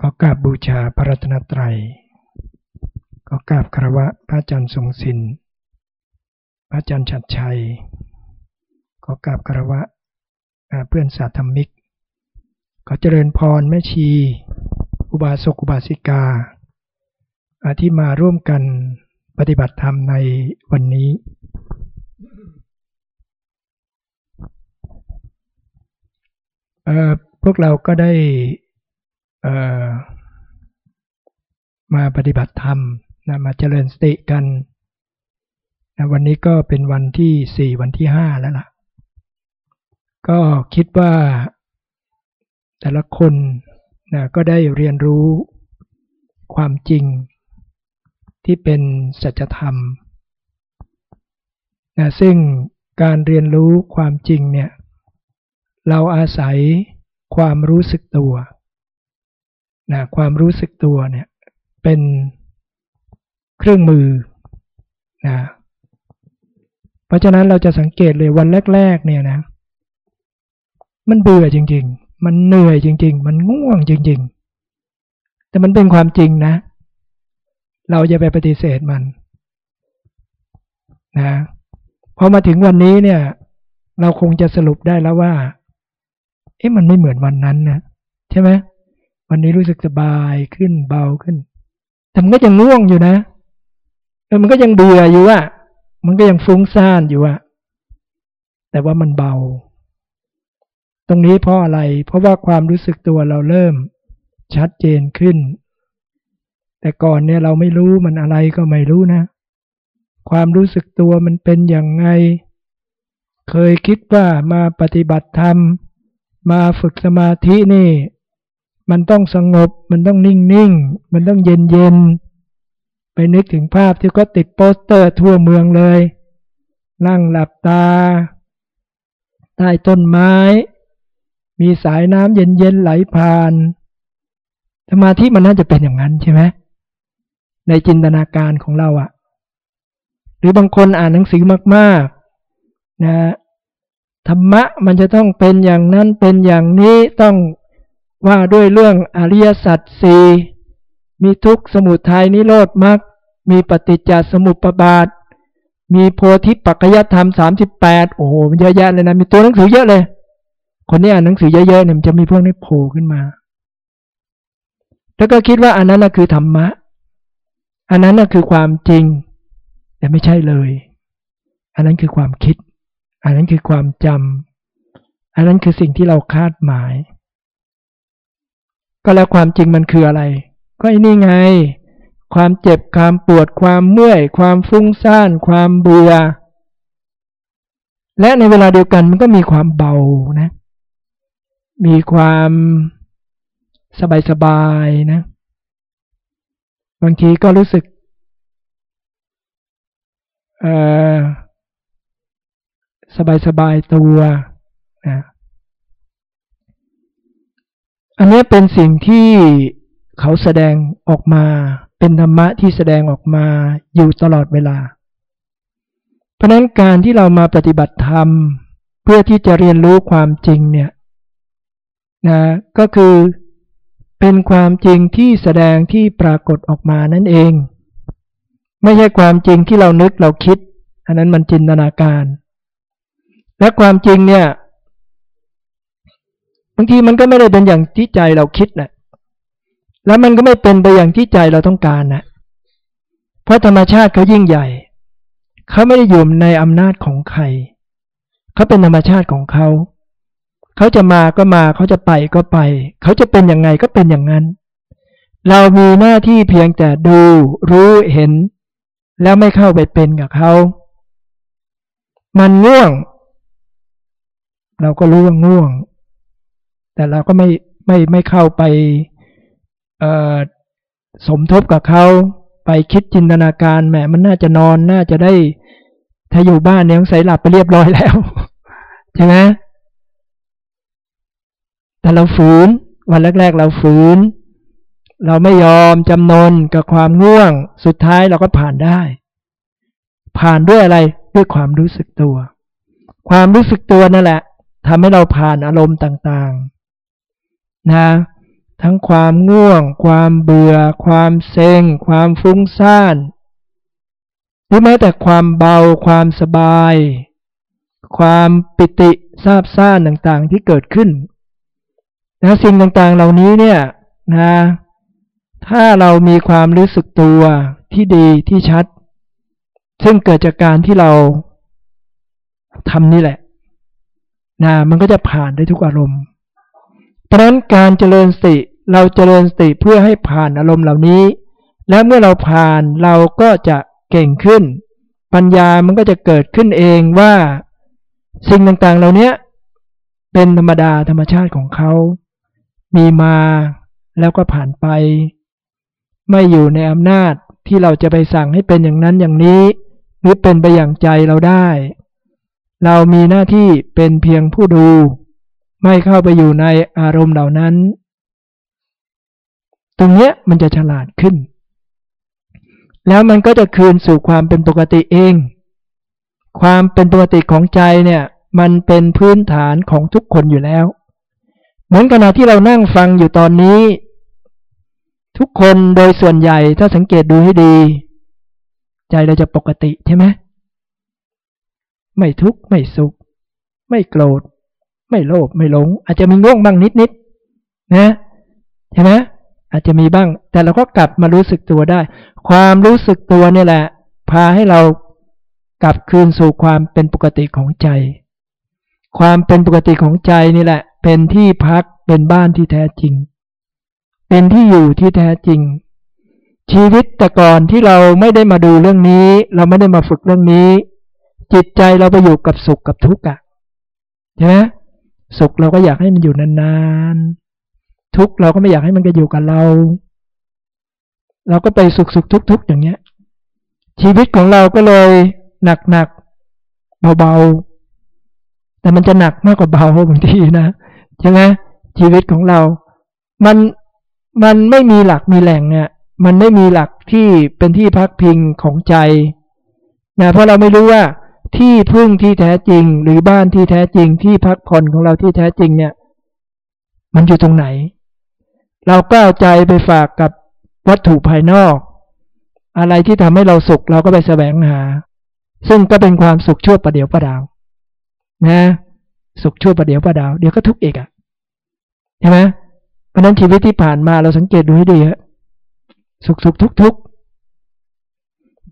ก็กราบบูชาพระรัตนตรัย ก็กราบคารวะพระอาจารย์ทรงศิลป์พระอาจารย์ชัดชัย ก็กราบคารวะเพื่อนสาธรรมิกขอเจริญพรแม่ชี อุบาสกอุบาสิกา ที่มาร่วมกันปฏิบัติธรรมในวันนี้ พวกเราก็ได้ มาปฏิบัติธรรมนะมาเจริญสติกันนะวันนี้ก็เป็นวันที่สี่วันที่ห้าแล้วล่ะ ก็คิดว่าแต่ละคนนะก็ได้เรียนรู้ความจริงที่เป็นสัจธรรมนะซึ่งการเรียนรู้ความจริงเนี่ย เราอาศัยความรู้สึกตัว นะความรู้สึกตัวเนี่ยเป็นเครื่องมือนะเพราะฉะนั้นเราจะสังเกตเลยวันแรก ๆ เนี่ยนะ มันเบื่อจริง ๆ มันเหนื่อยจริง ๆ มันง่วงจริง ๆ แต่มันเป็นความจริงนะ เราจะไปปฏิเสธมันนะพอมาถึงวันนี้เนี่ย เราคงจะสรุปได้แล้วว่า เอ๊ะมันไม่เหมือนวันนั้นนะใช่ไหม วันนี้รู้สึกสบายขึ้นเบาขึ้น แต่มันก็ยังง่วงอยู่นะเออมันก็ยังเบื่ออยู่อะมันก็ยังฟุ้งซ่านอยู่อะแต่ว่ามันเบา ตรงนี้เพราะอะไร เพราะว่าความรู้สึกตัวเราเริ่มชัดเจนขึ้น แต่ก่อนเนี่ยเราไม่รู้มันอะไรก็ไม่รู้นะ ความรู้สึกตัวมันเป็นอย่างไง เคยคิดว่ามาปฏิบัติธรรม มาฝึกสมาธินี่ มันต้องสงบ มันต้องนิ่งนิ่งมันต้องเย็นเย็นไปนึกถึงภาพที่ก็ติดโปสเตอร์ทั่วเมืองเลย นั่งหลับตา ใต้ต้นไม้ มีสายน้ำเย็นเย็นไหลผ่านสมาธิมันน่าจะเป็นอย่างนั้นใช่ไหมในจินตนาการของเราอะหรือบางคนอ่านหนังสือมากๆนะธรรมะมันจะต้องเป็นอย่างนั้นเป็นอย่างนี้ต้อง ว่าด้วยเรื่องอริยสัจสี่มีทุกสมุทัยนิโรธมรรคมีปฏิจจสมุปบาท มีโพธิปัจจยธรรมสามสิบแปดโอ้โหมันเยอะแยะเลยนะ มีตัวหนังสือเยอะเลย คนนี้อ่านหนังสือเยอะๆเนี่ยมันจะมีพวกนี้โผล่ขึ้นมา แล้วก็คิดว่าอันนั้นนะคือธรรมะ อันนั้นนะคือความจริง แต่ไม่ใช่เลย อันนั้นคือความคิด อันนั้นคือความจำอันนั้นคือสิ่งที่เราคาดหมาย ก็แล้วความจริงมันคืออะไร ก็ไอ้นี่ไง ความเจ็บความปวดความเมื่อย ความฟุ้งซ่าน ความเบื่อ และในเวลาเดียวกันมันก็มีความเบานะ มีความสบายสบายนะ บางทีก็รู้สึกสบายสบายตัวนะ อันนี้เป็นสิ่งที่เขาแสดงออกมา เป็นธรรมะที่แสดงออกมาอยู่ตลอดเวลา เพราะนั้นการที่เรามาปฏิบัติธรรม เพื่อที่จะเรียนรู้ความจริงเนี่ยนะก็คือเป็นความจริงที่แสดงที่ปรากฏออกมานั่นเอง ไม่ใช่ความจริงที่เรานึกเราคิด อันนั้นมันจินตนาการ และความจริงเนี่ย บางทีมันก็ไม่ได้เป็นอย่างที่ใจเราคิดนะแล้วมันก็ไม่เป็นไปอย่างที่ใจเราต้องการนะเพราะธรรมชาติเขายิ่งใหญ่ เขาไม่ได้อยู่ในอำนาจของใคร เขาเป็นธรรมชาติของเขา เขาจะมาก็มา เขาจะไปก็ไป เขาจะเป็นอย่างไงก็เป็นอย่างนั้น เรามีหน้าที่เพียงแต่ดู รู้เห็น แล้วไม่เข้าไปเป็นกับเขา มันง่วง เราก็รู้ว่าง่วง แต่เราก็ไม่ไม่ไม่เข้าไปสมทบกับเขาไปคิดจินตนาการแหมมันน่าจะนอนน่าจะได้ถ้าอยู่บ้านเนี่ยใส่หลับไปเรียบร้อยแล้วใช่ไหมแต่เราฝืน วันแรก ๆ เราฝืน เราไม่ยอมจำนนกับความง่วง สุดท้ายเราก็ผ่านได้ ผ่านด้วยอะไรด้วยความรู้สึกตัว ความรู้สึกตัวนั่นแหละทำให้เราผ่านอารมณ์ต่าง ๆ นะทั้งความง่วง ความเบื่อ ความเซ็ง ความฟุ้งซ่านหรือแม้แต่ความเบาความสบาย ความปิติซาบซ่านต่างๆที่เกิดขึ้นนะสิ่งต่างๆเหล่านี้เนี่ยนะถ้าเรามีความรู้สึกตัวที่ดีที่ชัด ซึ่งเกิดจากการที่เราทำนี่แหละนะมันก็จะผ่านได้ทุกอารมณ์ เพราะนั้นการเจริญสติเราเจริญสติเพื่อให้ผ่านอารมณ์เหล่านี้ และเมื่อเราผ่านเราก็จะเก่งขึ้น ปัญญามันก็จะเกิดขึ้นเองว่า สิ่งต่างๆเหล่านี้เป็นธรรมดาธรรมชาติของเขา มีมาแล้วก็ผ่านไป ไม่อยู่ในอำนาจที่เราจะไปสั่งให้เป็นอย่างนั้นอย่างนี้ หรือเป็นไปอย่างใจเราได้ เรามีหน้าที่เป็นเพียงผู้ดู ไม่เข้าไปอยู่ในอารมณ์เหล่านั้น ตรงเนี้ยมันจะฉลาดขึ้น แล้วมันก็จะคืนสู่ความเป็นปกติเอง ความเป็นปกติของใจเนี่ย มันเป็นพื้นฐานของทุกคนอยู่แล้ว เหมือนขณะที่เรานั่งฟังอยู่ตอนนี้ ทุกคนโดยส่วนใหญ่ถ้าสังเกตดูให้ดี ใจเราจะปกติใช่ไหมไม่ทุกข์ไม่สุข ไม่โกรธ ไม่โลภไม่หลง อาจจะมีง่วงบ้างนิดนิดนะใช่ไหมอาจจะมีบ้าง แต่เราก็กลับมารู้สึกตัวได้ ความรู้สึกตัวนี่แหละ พาให้เรากลับคืนสู่ความเป็นปกติของใจ ความเป็นปกติของใจนี่แหละ เป็นที่พักเป็นบ้านที่แท้จริง เป็นที่อยู่ที่แท้จริง ชีวิตแต่ก่อนที่เราไม่ได้มาดูเรื่องนี้ เราไม่ได้มาฝึกเรื่องนี้ จิตใจเราไปอยู่กับสุขกับทุกข์อะใช่ไหม สุขเราก็อยากให้มันอยู่นานๆ ทุกเราก็ไม่อยากให้มันก็อยู่กับเรา เราก็ไปสุขสุขทุกทุกอย่างเงี้ย ชีวิตของเราก็เลยหนักหนักเบาๆ แต่มันจะหนักมากกว่าเบาบางทีนะใช่ไหมชีวิตของเรา มันมันไม่มีหลักมีแหล่งเนี่ย มันไม่มีหลักที่เป็นที่พักพิงของใจนะเพราะเราไม่รู้ว่า ที่พึ่งที่แท้จริง หรือบ้านที่แท้จริงที่พักผ่อนของเราที่แท้จริงเนี่ย มันอยู่ตรงไหน เราก็เอาใจไปฝากกับวัตถุภายนอก อะไรที่ทำให้เราสุขเราก็ไปแสวงหา ซึ่งก็เป็นความสุขชั่วประเดี๋ยวประดาว นะ สุขชั่วประเดี๋ยวประดาว เดี๋ยวก็ทุกข์อีกอะ่ะใช่ไหมเพราะนั้นชีวิตที่ผ่านมาเราสังเกตดูให้ดีฮะสุขสุขทุกทุก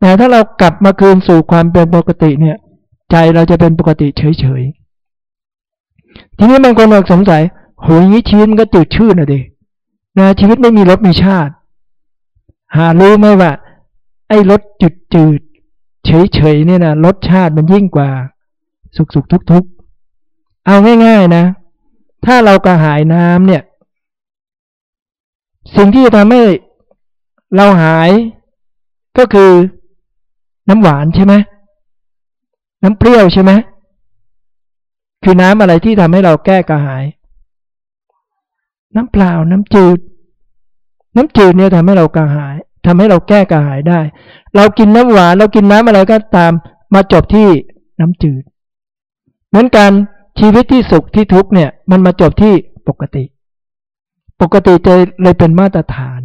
แต่ถ้าเรากลับมาคืนสู่ความเป็นปกติเนี่ย ใจเราจะเป็นปกติเฉยๆ ทีนี้บางคนสงสัยโหยงี้ชีวิตมันก็จืดชืดนะดินะชีวิตไม่มีรสมีชาติ หารู้ไหมว่า ไอ้รสจืดจืดเฉยๆเนี่ยนะรสชาติมันยิ่งกว่า สุขสุขทุกทุกเอาง่าย ๆนะ ถ้าเรากระหายน้ำเนี่ย สิ่งที่จะทำให้เราหายก็คือน้ำหวานใช่ไหม น้ำเปรี้ยวใช่ไหมคือน้ำอะไรที่ทำให้เราแก้กระหาย น้ำเปล่าน้ำจืด น้ำจืดเนี่ยทำให้เรากระหายทำให้เราแก้กระหายได้ เรากินน้ำหวาน เรากินน้ำอะไรก็ตามมาจบที่น้ำจืดเหมือนกันชีวิตที่สุขที่ทุกเนี่ย มันมาจบที่ปกติ ปกติจะเลยเป็นมาตรฐาน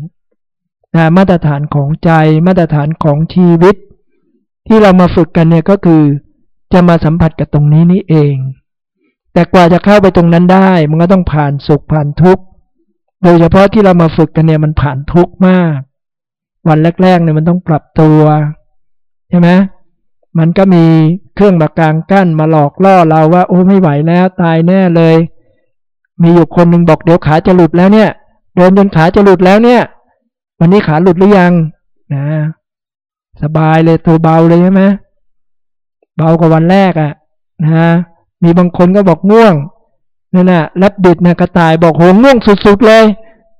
นะมาตรฐานของใจมาตรฐานของชีวิต ที่เรามาฝึกกันเนี่ยก็คือ จะมาสัมผัสกับตรงนี้นี่เอง แต่กว่าจะเข้าไปตรงนั้นได้ มันก็ต้องผ่านสุขผ่านทุกข์ โดยเฉพาะที่เรามาฝึกกันเนี่ยมันผ่านทุกข์มาก วันแรกๆเนี่ยมันต้องปรับตัวใช่ไหมมันก็มีเครื่องมากลางกั้นมาหลอกล่อเราว่า โอ้ไม่ไหวแล้วตายแน่เลย มีอยู่คนหนึ่งบอกเดี๋ยวขาจะหลุดแล้วเนี่ย เดินจนขาจะหลุดแล้วเนี่ย วันนี้ขาหลุดหรือยังนะ สบายเลยตัวเบาเลยใช่ไหม เบากว่าวันแรกอะ่ะนะมีบางคนก็บอกง่วงนั่นน่ะแลบดิดนะกระต่ายบอกโหง่วงสุดๆเลย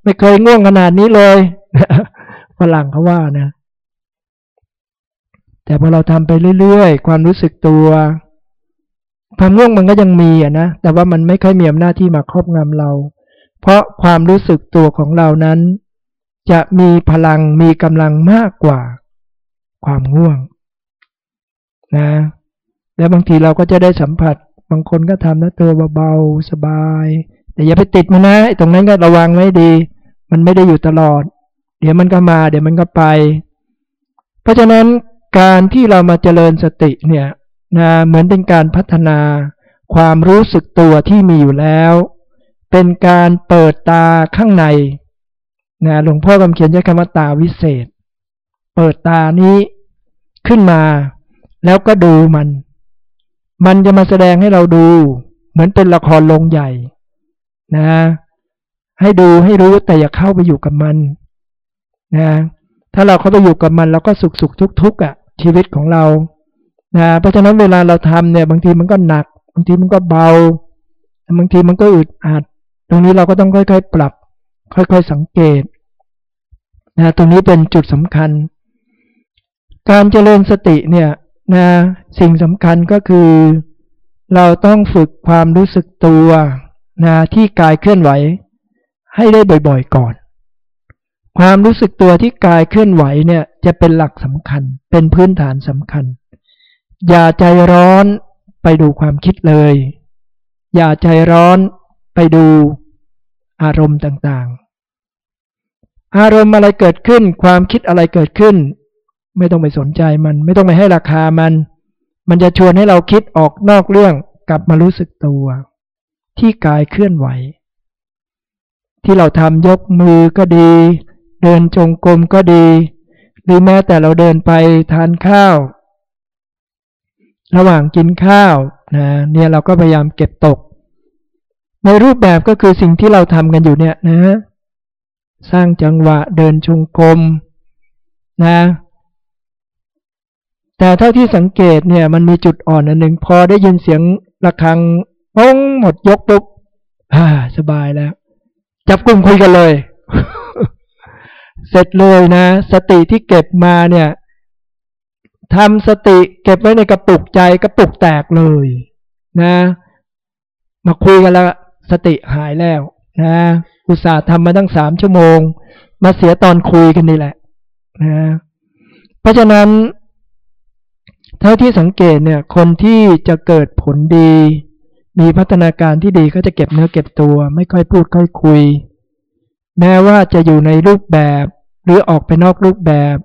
ไม่เคยง่วงขนาดนี้เลยฝรั่งเขาว่านะ แต่พอเราทำไปเรื่อยๆ ความรู้สึกตัว ความง่วงมันก็ยังมีอะนะ แต่ว่ามันไม่ค่อยมีอำนาจที่มาครอบงำเรา เพราะความรู้สึกตัวของเรานั้น จะมีพลังมีกำลังมากกว่า ความง่วง นะ แล้วบางทีเราก็จะได้สัมผัส บางคนก็ทำนะตัวเบาๆสบาย แต่อย่าไปติดมันนะตรงนั้นก็ระวังไว้ดี มันไม่ได้อยู่ตลอด เดี๋ยวมันก็มา เดี๋ยวมันก็ไป เพราะฉะนั้นการที่เรามาเจริญสติเนี่ยนะเหมือนเป็นการพัฒนาความรู้สึกตัวที่มีอยู่แล้ว เป็นการเปิดตาข้างในนะหลวงพ่อกำเขียนใช้คำว่าตาวิเศษ เปิดตานี้ขึ้นมา แล้วก็ดูมัน มันจะมาแสดงให้เราดู เหมือนเป็นละครลงใหญ่ นะ ให้ดูให้รู้แต่อย่าเข้าไปอยู่กับมัน นะ ถ้าเราเข้าไปอยู่กับมันเราก็สุขสุขทุกทุกอะ ชีวิตของเรา นะเพราะฉะนั้นเวลาเราทำเนี่ย บางทีมันก็หนัก บางทีมันก็เบา บางทีมันก็อึดอัด ตรงนี้เราก็ต้องค่อยๆปรับ ค่อยๆสังเกต นะ ตรงนี้เป็นจุดสำคัญ การเจริญสติเนี่ย นะสิ่งสำคัญก็คือ เราต้องฝึกความรู้สึกตัวนะที่กายเคลื่อนไหว ให้ได้บ่อยๆก่อน ความรู้สึกตัวที่กายเคลื่อนไหวเนี่ยจะเป็นหลักสำคัญ เป็นพื้นฐานสำคัญ อย่าใจร้อนไปดูความคิดเลย อย่าใจร้อนไปดูอารมณ์ต่างๆ อารมณ์อะไรเกิดขึ้น ความคิดอะไรเกิดขึ้น ไม่ต้องไปสนใจมัน ไม่ต้องไปให้ราคามัน มันจะชวนให้เราคิดออกนอกเรื่องกลับมารู้สึกตัว ที่กายเคลื่อนไหว ที่เราทำยกมือก็ดี เดินจงกรมก็ดี หรือแม้แต่เราเดินไปทานข้าว ระหว่างกินข้าวนะเนี่ยเราก็พยายามเก็บตก ในรูปแบบก็คือสิ่งที่เราทำกันอยู่เนี่ยนะ สร้างจังหวะเดินชงกรมนะ แต่เท่าที่สังเกตเนี่ย มันมีจุดอ่อนอันหนึ่งพอได้ยินเสียงระฆังป้องหมดยกปุ๊บอ่า สบายแล้ว จับกลุ่มคุยกันเลย เสร็จเลยนะ สติที่เก็บมาเนี่ยทำสติเก็บไว้ในกระปุกใจกระปุกแตกเลย นะ มาคุยกันแล้ว สติหายแล้วนะอุตส่าห์ทำมาตั้งสามชั่วโมง มาเสียตอนคุยกันนี่แหละนะเพราะฉะนั้น เท่าที่สังเกตเนี่ย คนที่จะเกิดผลดี มีพัฒนาการที่ดีก็จะเก็บเนื้อเก็บตัว ไม่ค่อยพูดค่อยคุย แม้ว่าจะอยู่ในรูปแบบ หรือออกไปนอกรูปแบบ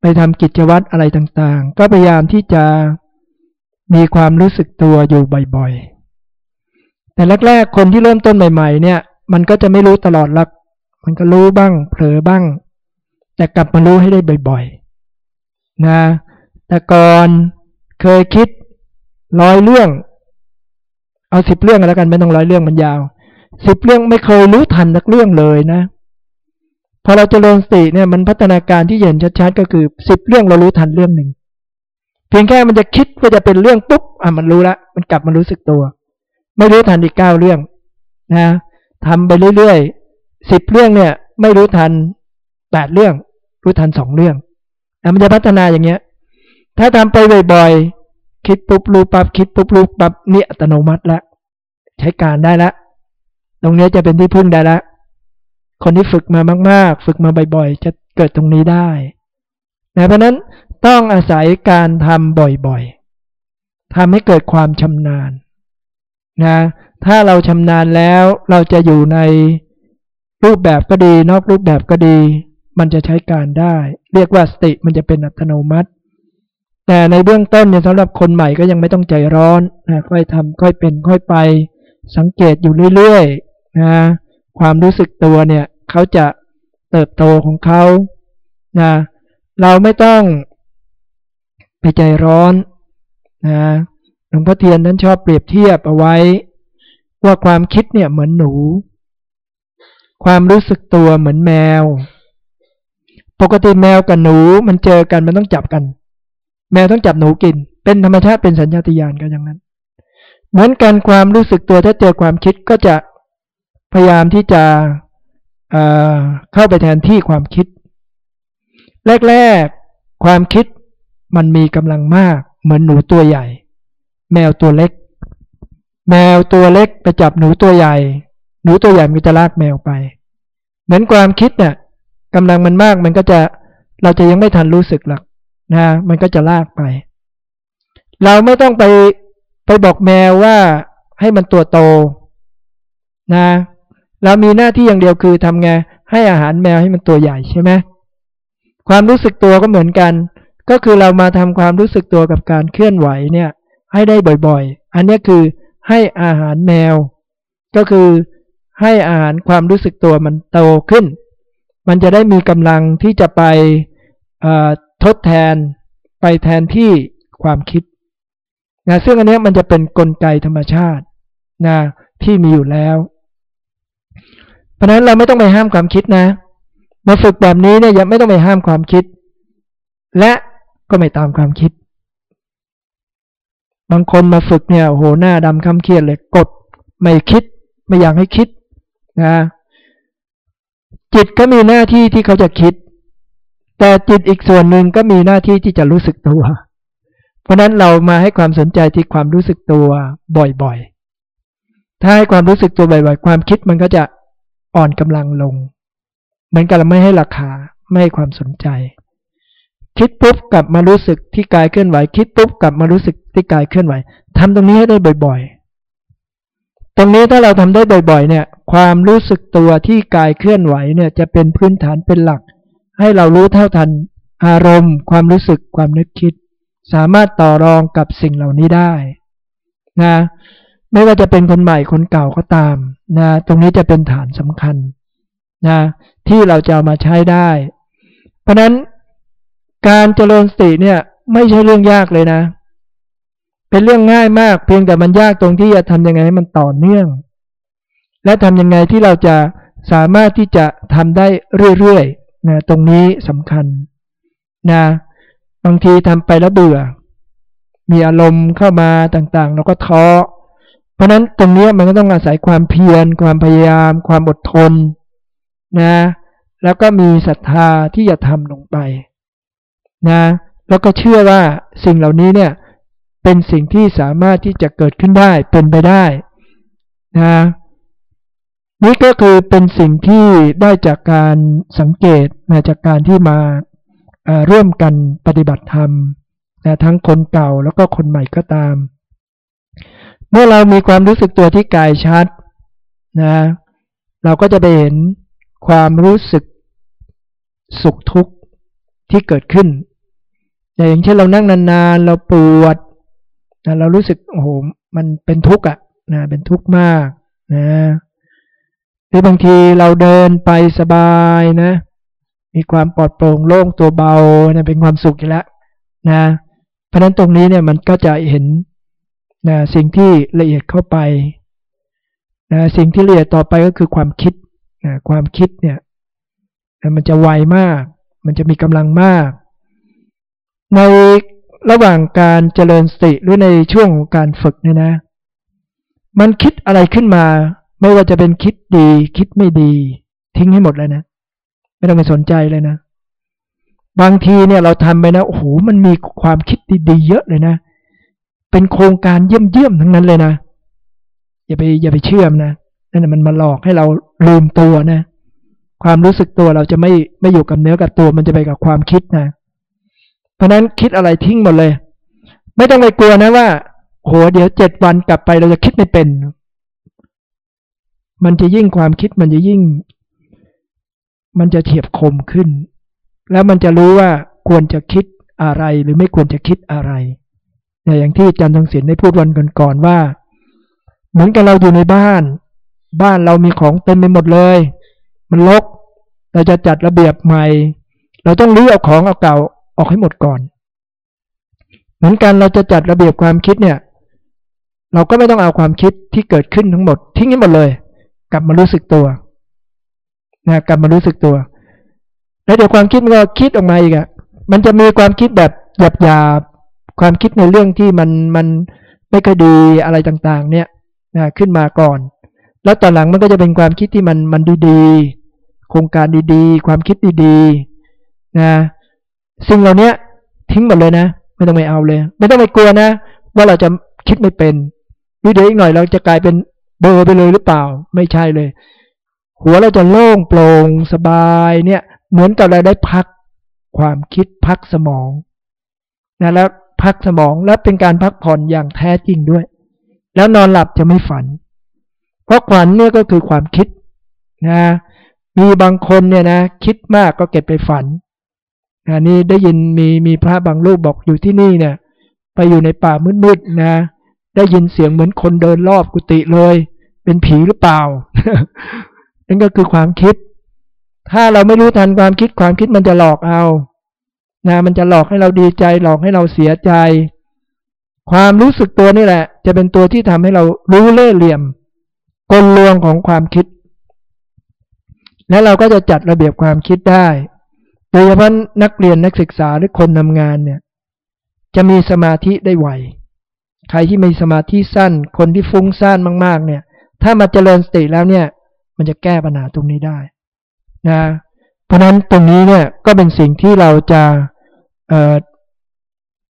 ไปทำกิจวัตรอะไรต่างๆ ก็พยายามที่จะมีความรู้สึกตัวอยู่บ่อยๆ แต่แรกๆ คนที่เริ่มต้นใหม่ ๆ เนี่ย มันก็จะไม่รู้ตลอดลัก มันก็รู้บ้าง เผลอบ้าง แต่กลับมารู้ให้ได้บ่อย ๆ นะ แต่ก่อนเคยคิดร้อยเรื่อง เอาสิบเรื่องแล้วกันไม่ต้องร้อยเรื่องมันยาวสิบเรื่องไม่เคยรู้ทันสักเรื่องเลยนะพอเราจเจริญสติเนี่ยมันพัฒนาการที่เห็นชัดๆก็คือสิบเรื่องเรารู้ทันเรื่องหนึ่งเพียงแค่มันจะคิดว่าจะเป็นเรื่องปุ๊บอะมันรู้ละมันกลับมารู้สึกตัว ไม่รู้ทันอีกเก้าเรื่องนะทำไปเรื่อยๆสิบเรื่องเนี่ย ไม่รู้ทันแปดเรื่อง รู้ทันสองเรื่องแล้วมันจะพัฒนาอย่างเงี้ย ถ้าทำไปบ่อยๆ คิดปุ๊บรู้ปับ๊บคิดปุ๊บรู้ปับ๊บนี่อัตโนมัติแล้วใช้การได้ละตรงนี้จะเป็นที่พึ่งได้ละคนที่ฝึกมามาก ๆ ฝึกมาบ่อยๆ จะเกิดตรงนี้ได้นะเพราะนั้นต้องอาศัยการทำบ่อยๆทำให้เกิดความชำนาญนะถ้าเราชำนาญแล้วเราจะอยู่ในรูปแบบก็ดี นอกรูปแบบก็ดี มันจะใช้การได้ เรียกว่าสติมันจะเป็นอัตโนมัติ แต่ในเบื้องต้นเนี่ยสำหรับคนใหม่ก็ยังไม่ต้องใจร้อนนะค่อยทำค่อยเป็นค่อยไป สังเกตอยู่เรื่อยๆนะความรู้สึกตัวเนี่ยเขาจะเติบโตของเขานะเราไม่ต้องไปใจร้อนนะหลวงพ่อเทียนนั้นชอบเปรียบเทียบเอาไว้ ว่าความคิดเนี่ยเหมือนหนู ความรู้สึกตัวเหมือนแมว ปกติแมวกับหนูมันเจอกันมันต้องจับกัน แมวต้องจับหนูกิน เป็นธรรมชาติเป็นสัญญาตญาณกันอย่างนั้น เหมือนกันความรู้สึกตัวถ้าเจอความคิดก็จะพยายามที่จะเเข้าไปแทนที่ความคิด แรกๆความคิดมันมีกำลังมาก เหมือนหนูตัวใหญ่ แมวตัวเล็ก แมวตัวเล็กไปจับหนูตัวใหญ่ หนูตัวใหญ่มันจะลากแมวไป เหมือนความคิดเนี่ยกำลังมันมากมันก็จะเราจะยังไม่ทันรู้สึกหรอก นะมันก็จะลากไป เราไม่ต้องไปไปบอกแมวว่าให้มันตัวโต นะ เรามีหน้าที่อย่างเดียวคือทำไงให้อาหารแมวให้มันตัวใหญ่ใช่ไหมความรู้สึกตัวก็เหมือนกัน ก็คือเรามาทำความรู้สึกตัวกับการเคลื่อนไหวเนี่ย ให้ได้บ่อยๆ อันนี้คือให้อาหารแมว ก็คือให้อาหารความรู้สึกตัวมันโตขึ้น มันจะได้มีกำลังที่จะไป ทดแทนไปแทนที่ความคิดนะซึ่งอันนี้มันจะเป็นนกลไกธรรมชาตินะที่มีอยู่แล้ว เพราะนั้นเราไม่ต้องไปห้ามความคิดนะ มาฝึกแบบนี้เนี่ยยังไม่ต้องไปห้ามความคิด และก็ไม่ตามความคิด บางคนมาฝึกเนี่ยโหหน้าดำคำเครียดเลยกดไม่คิด ไม่อยากให้คิดนะจิตก็มีหน้าที่ที่เขาจะคิด แต่จิตอีกส่วนหนึ่งก็มีหน้าที่ที่จะรู้สึกตัว เพราะนั้นเรามาให้ความสนใจที่ความรู้สึกตัวบ่อยๆ ถ้าให้ความรู้สึกตัวบ่อย ๆ ความคิดมันก็จะอ่อนกำลังลง เหมือนกับเราไม่ให้ราคาไม่ให้ความสนใจ คิดปุ๊บกลับมารู้สึกที่กายเคลื่อนไหว คิดปุ๊บกลับมารู้สึกที่กายเคลื่อนไหวทำตรงนี้ให้ได้บ่อย ๆ ตรงนี้ถ้าเราทำได้บ่อย ๆ เนี่ย ความรู้สึกตัวที่กายเคลื่อนไหวเนี่ย จะเป็นพื้นฐานเป็นหลัก ให้เรารู้เท่าทัน อารมณ์ ความรู้สึกความนึกคิด สามารถต่อรองกับสิ่งเหล่านี้ได้นะไม่ว่าจะเป็นคนใหม่คนเก่าก็ตามนะตรงนี้จะเป็นฐานสำคัญนะที่เราจะามาใช้ได้ เพราะนั้นการเจริญสติเนี่ยไม่ใช่เรื่องยากเลยนะ เป็นเรื่องง่ายมาก เพียงแต่มันยากตรงที่จะทำยังไงให้มันต่อเนื่อง และทำยังไงที่เราจะสามารถที่จะทำได้เรื่อยๆ นะตรงนี้สำคัญนะบางทีทำไปแล้วเบื่อ มีอารมณ์เข้ามาต่างๆ เราก็ท้อ เพราะนั้นตรงนี้มันก็ต้องอาศัยความเพียร ความพยายาม ความอดทนนะแล้วก็มีศรัทธาที่จะทำลงไปนะแล้วก็เชื่อว่าสิ่งเหล่านี้เนี่ยเป็นสิ่งที่สามารถที่จะเกิดขึ้นได้เป็นไปได้นะ นี่ก็คือเป็นสิ่งที่ได้จากการสังเกตนะจากการที่มาร่วมกันปฏิบัติธรรมนะทั้งคนเก่าแล้วก็คนใหม่ก็ตาม เมื่อเรามีความรู้สึกตัวที่กายชัดนะเราก็จะไปเห็นความรู้สึกสุขทุกข์ที่เกิดขึ้น อย่างเช่นเรานั่งนานๆ เราปวดนะเรารู้สึกโอ้โหมันเป็นทุกข์อะนะเป็นทุกข์มากนะ หรือบางทีเราเดินไปสบายนะ มีความปลอดโปร่งโล่งตัวเบานะเป็นความสุขอยู่แล้วนะเพราะนั้นตรงนี้เนี่ยมันก็จะเห็นนะสิ่งที่ละเอียดเข้าไปนะสิ่งที่ละเอียดต่อไปก็คือความคิดนะความคิดเนี่ยนะมันจะไวมาก มันจะมีกำลังมาก ในระหว่างการเจริญสติหรือในช่วงของการฝึกเนี่ยนะ มันคิดอะไรขึ้นมา ไม่ว่าจะเป็นคิดดี คิดไม่ดี ทิ้งให้หมดเลยนะ ไม่ต้องไปสนใจเลยนะ บางทีเนี่ยเราทำไปนะโอ้โหมันมีความคิดดีๆเยอะเลยนะ เป็นโครงการเยี่ยมๆทั้งนั้นเลยนะอย่าไปอย่าไปเชื่อมนะนั่นมันมาหลอกให้เราลืมตัวนะ ความรู้สึกตัวเราจะไม่ไม่อยู่กับเนื้อกับตัวมันจะไปกับความคิดนะ เพราะนั้นคิดอะไรทิ้งหมดเลย ไม่ต้องไปกลัวนะว่าโหเดี๋ยวเจ็ดวันกลับไปเราจะคิดไม่เป็น มันจะยิ่งความคิดมันจะยิ่ง มันจะเฉียบคมขึ้น แล้วมันจะรู้ว่าควรจะคิดอะไรหรือไม่ควรจะคิดอะไรอย่างที่อาจารย์ทองศิลป์ได้พูดวันก่อนๆว่า เหมือนกับเราอยู่ในบ้าน บ้านเรามีของเต็มไปหมดเลย มันรกเราจะจัดระเบียบใหม่ เราต้องรื้อเอาของเอาเก่าออกให้หมดก่อน เหมือนกันเราจะจัดระเบียบความคิดเนี่ย เราก็ไม่ต้องเอาความคิดที่เกิดขึ้นทั้งหมดทิ้งให้หมดเลย กลับมารู้สึกตัวนะกลับมารู้สึกตัว แล้วเดี๋ยวความคิดมันก็คิดออกมาอีกอะมันจะมีความคิดแบบหยาบความคิดในเรื่องที่มันมันไม่ค่อยดีอะไรต่างๆ เนี่ยนะขึ้นมาก่อน แล้วตอนหลังมันก็จะเป็นความคิดที่มันมันดีๆ โครงการดีๆ ความคิดดีๆนะสิ่งเหล่านี้ทิ้งหมดเลยนะ ไม่ต้องไปเอาเลย ไม่ต้องไปกลัวนะ ว่าเราจะคิดไม่เป็นวิเดี๋ยวอีกหน่อยเราจะกลายเป็น เบอร์ไปเลยหรือเปล่า ไม่ใช่เลย หัวเราจะโล่งโปร่งสบายเนี่ย เหมือนกับเราได้พักความคิดพักสมองนะแล้วพักสมองและเป็นการพักผ่อนอย่างแท้จริงด้วย แล้วนอนหลับจะไม่ฝัน เพราะฝันเนี่ยก็คือความคิดนะมีบางคนเนี่ยนะคิดมากก็เก็บไปฝันอันนี้ได้ยินมีมีพระบางรูปบอกอยู่ที่นี่เนี่ย ไปอยู่ในป่ามืดๆนะ ได้ยินเสียงเหมือนคนเดินรอบกุฏิเลย เป็นผีหรือเปล่า นั่นก็คือความคิด ถ้าเราไม่รู้ทันความคิดความคิดมันจะหลอกเอานะมันจะหลอกให้เราดีใจ หลอกให้เราเสียใจ ความรู้สึกตัวนี่แหละ จะเป็นตัวที่ทำให้เรารู้เล่เหลี่ยม กลลวงของความคิด และเราก็จะจัดระเบียบความคิดได้โดยเฉพาะนักเรียนนักศึกษาหรือคนทำงานเนี่ย จะมีสมาธิได้ไว ใครที่มีสมาธิสั้น คนที่ฟุ้งซ่านมากๆ เนี่ย ถ้ามาเจริญสติแล้วเนี่ย มันจะแก้ปัญหาตรงนี้ได้นะ เพราะนั้นตรงนี้เนี่ยก็เป็นสิ่งที่เราจะเ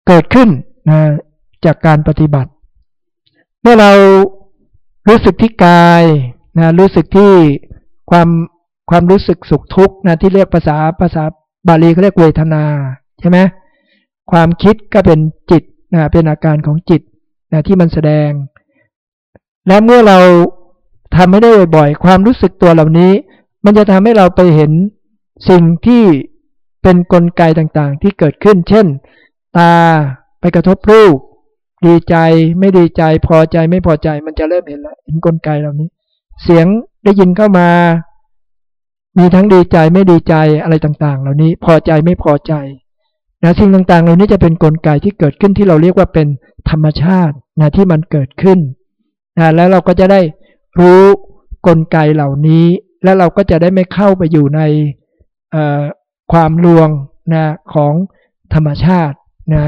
เกิดขึ้นนะจากการปฏิบัติ เมื่อเรารู้สึกที่กายนะรู้สึกที่ความความรู้สึกสุขทุกข์นะที่เรียกภาษาภาษาบาลีเขาเรียกเวทนาใช่ไหมความคิดก็เป็นจิตนะเป็นอาการของจิต นะที่มันแสดง และเมื่อเราทำไม่ได้บ่อยความรู้สึกตัวเหล่านี้ มันจะทำให้เราไปเห็นสิ่งที่เป็นนกลไกต่างๆ ที่เกิดขึ้น เช่น ตาไปกระทบรูป ดีใจไม่ดีใจพอใจไม่พอใจ มันจะเริ่มเห็นแล้วเห็นนกลไกเหล่านี้ เสียงได้ยินเข้ามา มีทั้งดีใจไม่ดีใจอะไรต่างๆ เหล่านี้พอใจไม่พอใจ นะสิ่งต่างๆเหล่านี้จะเป็นนกลไกที่เกิดขึ้นที่เราเรียกว่าเป็นธรรมชาตินะที่มันเกิดขึ้นนะแล้วเราก็จะได้รู้กลไกเหล่านี้ แล้วเราก็จะได้ไม่เข้าไปอยู่ในความลวงนะของธรรมชาตินะ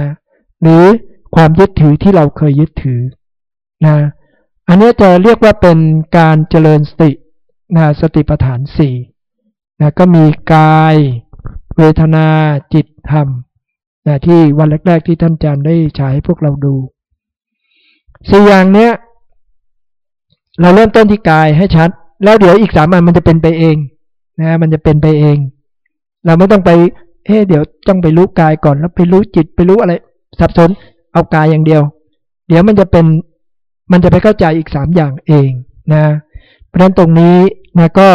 หรือความยึดถือที่เราเคยยึดถือนะอันนี้จะเรียกว่าเป็นการเจริญสตินะสติปัฏฐานสี่นะก็มีกาย เวทนาจิตธรรม นะที่วันแรก ๆ ที่ท่านอาจารย์ได้ฉายให้พวกเราดูสี่อย่างเนี้ย เราเริ่มต้นที่กายให้ชัด แล้วเดี๋ยวอีกสามอันมันจะเป็นไปเองนะมันจะเป็นไปเอง เราไม่ต้องไปเฮ้เดี๋ยวต้องไปรู้กายก่อนแล้วไปรู้จิตไปรู้อะไร สับสนเอากายอย่างเดียว เดี๋ยวมันจะเป็นมันจะไปเข้าใจอีกสามอย่างเองนะ เพราะฉะนั้นตรงนี้นะก็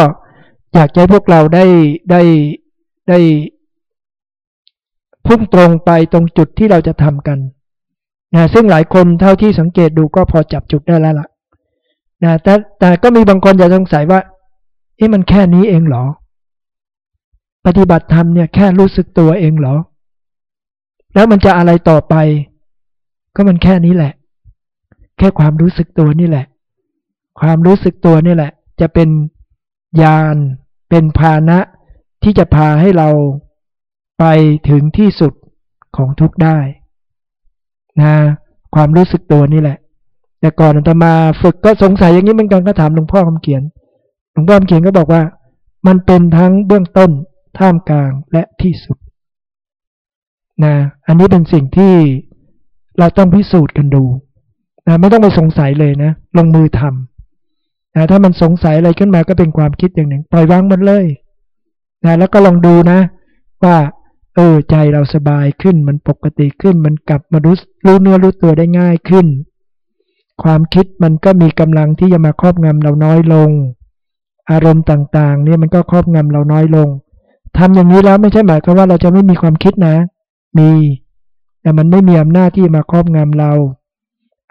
อยากให้พวกเราได้ได้ได้ พุ่งตรงไปตรงจุดที่เราจะทำกันนะซึ่งหลายคนเท่าที่สังเกตดูก็พอจับจุดได้แล้วล่ะนะแต่แต่ก็มีบางคนจะสงสัยว่าเอ๊ะมันแค่นี้เองเหรอ ปฏิบัติธรรมเนี่ยแค่รู้สึกตัวเองเหรอ แล้วมันจะอะไรต่อไป ก็มันแค่นี้แหละ แค่ความรู้สึกตัวนี่แหละ ความรู้สึกตัวนี่แหละ จะเป็นยานเป็นภาณะที่จะพาให้เรา ไปถึงที่สุดของทุกได้นะความรู้สึกตัวนี่แหละ แต่ก่อนอาตมาฝึกก็สงสัยอย่างนี้เหมือนกันก็ถามหลวงพ่อคำเขียน หลวงพ่อคำเขียนก็บอกว่า มันเป็นทั้งเบื้องต้นท่ามกลางและที่สุดนะอันนี้เป็นสิ่งที่เราต้องพิสูจน์กันดูนะไม่ต้องไปสงสัยเลยนะ ลงมือทำนะถ้ามันสงสัยอะไรขึ้นมาก็เป็นความคิดอย่างหนึ่ง ปล่อยวางมันเลยนะแล้วก็ลองดูนะ ว่า ออใจเราสบายขึ้น มันปกติขึ้น มันกลับมารู้รู้เนื้อรู้ตัวได้ง่ายขึ้น ความคิดมันก็มีกำลังที่จะมาครอบงำเราน้อยลง อารมณ์ต่างๆ เนี่ยมันก็ครอบงำเราน้อยลงทำอย่างนี้แล้วไม่ใช่หมายความว่าเราจะไม่มีความคิดนะ มี แต่มันไม่มีอำนาจที่มาครอบงำเรา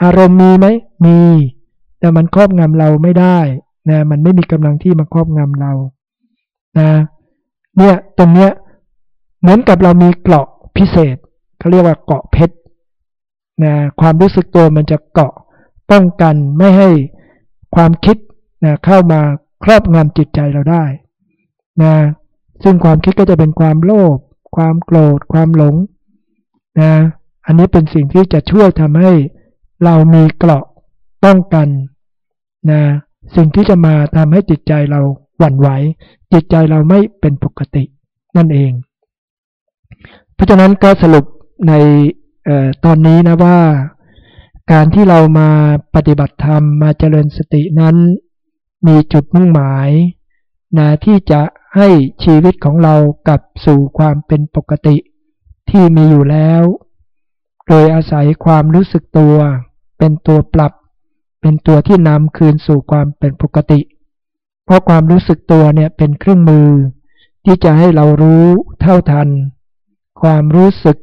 อารมณ์มีไหมมี แต่มันครอบงำเราไม่ได้นะมันไม่มีกำลังที่มาครอบงำเรานะเนี่ยตรงเนี้ย เหมือนกับเรามีเกราะพิเศษเขาเรียกว่าเกาะเพชรนะความรู้สึกตัวมันจะเกาะป้องกันไม่ให้ความคิดนะเข้ามาครอบงำจิตใจเราได้นะซึ่งความคิดก็จะเป็นความโลภความโกรธ ความหลงนะอันนี้เป็นสิ่งที่จะช่วยทำให้เรามีเกราะป้องกันนะสิ่งที่จะมาทำให้จิตใจเราหวั่นไหว จิตใจเราไม่เป็นปกตินั่นเอง เพราะฉะนั้นก็สรุปในออตอนนี้นะว่าการที่เรามาปฏิบัติธรรมมาเจริญสตินั้น มีจุดมุ่งหมายนะที่จะให้ชีวิตของเรากลับสู่ความเป็นปกติที่มีอยู่แล้ว โดยอาศัยความรู้สึกตัว เป็นตัวปรับ เป็นตัวที่นำคืนสู่ความเป็นปกติ เพราะความรู้สึกตัวเนี่ยเป็นเครื่องมือ ที่จะให้เรารู้เท่าทัน ความรู้สึก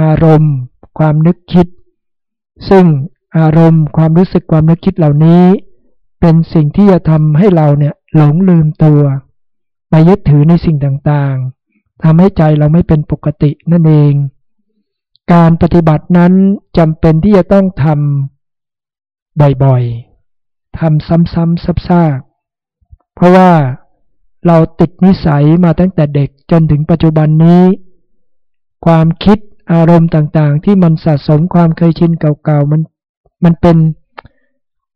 อารมณ์ ความนึกคิด ซึ่งอารมณ์ความรู้สึกความนึกคิดเหล่านี้ เป็นสิ่งที่จะทำให้เราเนี่ยหลงลืมตัว ไปยึดถือในสิ่งต่างๆทำให้ใจเราไม่เป็นปกตินั่นเอง การปฏิบัตินั้นจำเป็นที่จะต้องทำบ่อยๆทำซ้ำๆซับซากเพราะว่าเราติดนิสัยมาตั้งแต่เด็กจนถึงปัจจุบันนี้ ความคิดอารมณ์ต่างๆ ที่มันสะสมความเคยชินเก่าๆมันมันเป็น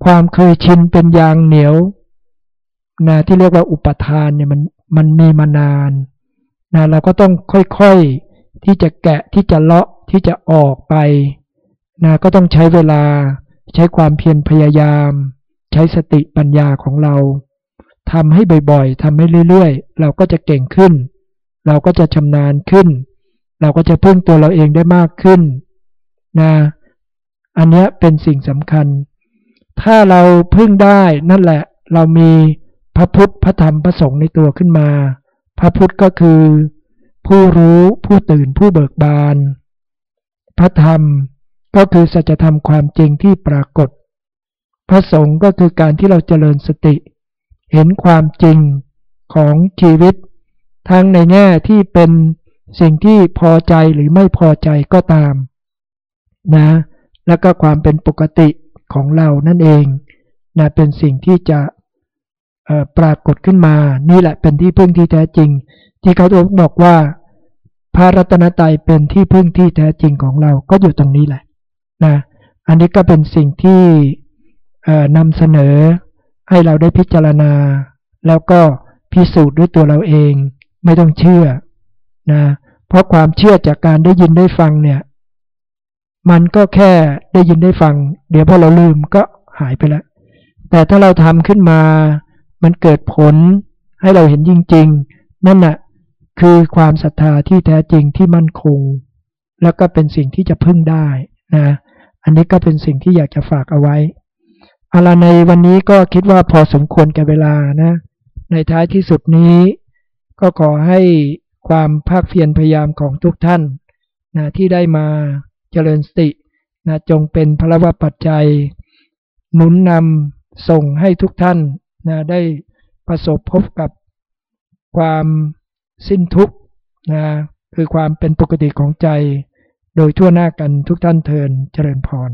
ความเคยชินเป็นยางเหนียวนะที่เรียกว่าอุปทานเนี่ยมันมันมีมานานนะเราก็ต้องค่อยๆที่จะแกะที่จะเลาะที่จะออกไปนะก็ต้องใช้เวลาใช้ความเพียรพยายาม ใช้สติปัญญาของเราทำให้บ่อยๆทำให้เรื่อยๆ เราก็จะเก่งขึ้น เราก็จะชำนาญขึ้น เราก็จะพึ่งตัวเราเองได้มากขึ้นนะอันนี้เป็นสิ่งสำคัญ ถ้าเราพึ่งได้นั่นแหละ เรามีพระพุทธพระธรรมพระสงฆ์ในตัวขึ้นมา พระพุทธก็คือ ผู้รู้ผู้ตื่นผู้เบิกบาน พระธรรมก็คือสัจธรรมความจริงที่ปรากฏ พระสงฆ์ก็คือการที่เราเจริญสติ เห็นความจริงของชีวิต ทั้งในแง่ที่เป็น สิ่งที่พอใจหรือไม่พอใจก็ตามนะ แล้วก็ความเป็นปกติของเรานั่นเองนะเป็นสิ่งที่จะปรากฏขึ้นมา นี่แหละเป็นที่พึ่งที่แท้จริง ที่เขาบอกว่า พระรัตนตรัยเป็นที่พึ่งที่แท้จริงของเราก็อยู่ตรงนี้แหละนะอันนี้ก็เป็นสิ่งที่นำเสนอให้เราได้พิจารณา แล้วก็พิสูจน์ด้วยตัวเราเองไม่ต้องเชื่อ นะเพราะความเชื่อจากการได้ยินได้ฟังเนี่ย มันก็แค่ได้ยินได้ฟัง เดี๋ยวพอเราลืมก็หายไปแล้ว แต่ถ้าเราทำขึ้นมา มันเกิดผลให้เราเห็นจริง ๆ นั่นน่ะคือความศรัทธาที่แท้จริงที่มั่นคง แล้วก็เป็นสิ่งที่จะพึ่งได้นะ อันนี้ก็เป็นสิ่งที่อยากจะฝากเอาไว้อะไรในวันนี้ก็คิดว่าพอสมควรแก่เวลานะ ในท้ายที่สุดนี้ก็ขอให้ ความภาคเพียรพยายามของทุกท่านนะที่ได้มาเจริญสตินะจงเป็นพระวปัจจัย หนุนนำส่งให้ทุกท่านนะได้ประสบพบกับความสิ้นทุกข์นะคือความเป็นปกติของใจ โดยทั่วหน้ากันทุกท่านเทินเจริญพร